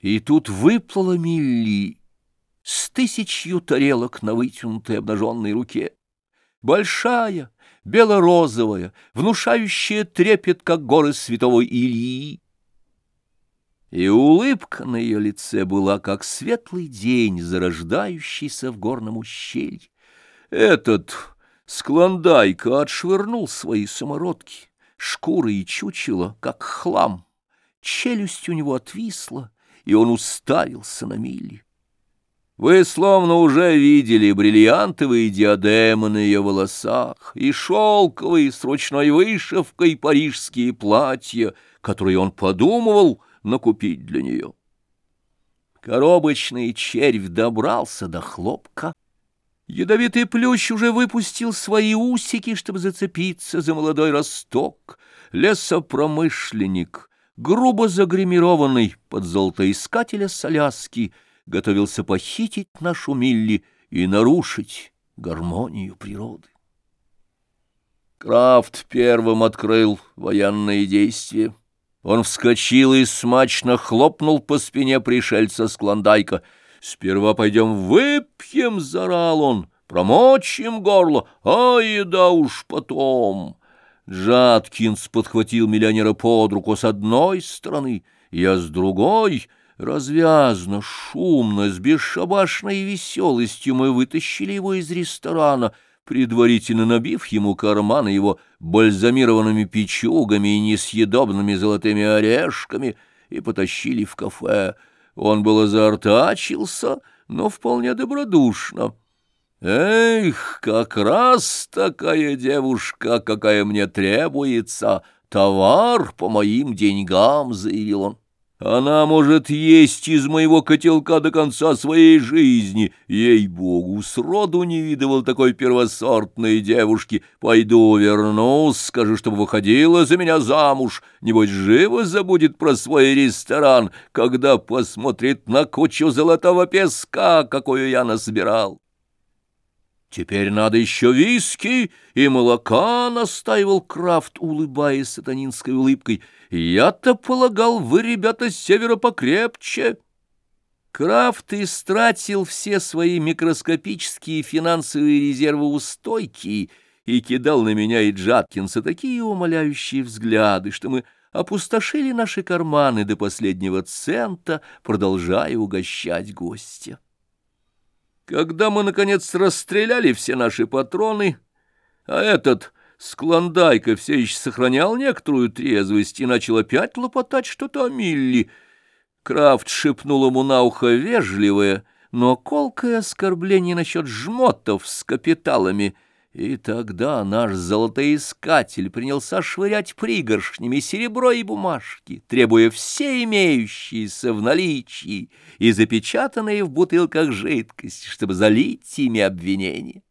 И тут выплыла Милли с тысячью тарелок на вытянутой обнаженной руке. Большая, бело-розовая, внушающая трепет, как горы святого Ильи. И улыбка на ее лице была, как светлый день, зарождающийся в горном ущелье. Этот склондайка отшвырнул свои самородки, шкуры и чучело, как хлам. Челюсть у него отвисла, и он уставился на Милли. Вы словно уже видели бриллиантовые диадемы на ее волосах и шелковые с ручной вышивкой парижские платья, которые он подумывал накупить для нее. Коробочный червь добрался до хлопка. Ядовитый плющ уже выпустил свои усики, чтобы зацепиться за молодой росток. Лесопромышленник, грубо загримированный под золотоискателя соляски, готовился похитить нашу Милли и нарушить гармонию природы. Крафт первым открыл военные действия. Он вскочил и смачно хлопнул по спине пришельца с клондайка. «Сперва пойдем выпьем», — зарал он, — «промочим горло, а еда уж потом». Джаткинс подхватил миллионера под руку с одной стороны, я с другой. Развязно, шумно, с бесшабашной веселостью мы вытащили его из ресторана — предварительно набив ему карманы его бальзамированными печугами и несъедобными золотыми орешками, и потащили в кафе. Он было заортачился, но вполне добродушно. «Эх, как раз такая девушка, какая мне требуется, товар по моим деньгам», — заявил он. Она может есть из моего котелка до конца своей жизни. Ей-богу, сроду не видывал такой первосортной девушки. Пойду вернусь, скажу, чтобы выходила за меня замуж. Небось, живо забудет про свой ресторан, когда посмотрит на кучу золотого песка, какую я насобирал. Теперь надо еще виски и молока, — настаивал Крафт, улыбаясь сатанинской улыбкой. Я-то полагал, вы, ребята, с севера покрепче. Крафт истратил все свои микроскопические финансовые резервы у и кидал на меня и Джаткинса такие умоляющие взгляды, что мы опустошили наши карманы до последнего цента, продолжая угощать гостя. Когда мы, наконец, расстреляли все наши патроны, а этот склондайка все еще сохранял некоторую трезвость и начал опять лопотать что-то о Милли, Крафт шепнул ему на ухо вежливое, но колкое оскорбление насчет жмотов с капиталами — и тогда наш золотоискатель принялся швырять пригоршнями серебро и бумажки, требуя все имеющиеся в наличии и запечатанные в бутылках жидкости, чтобы залить ими обвинения.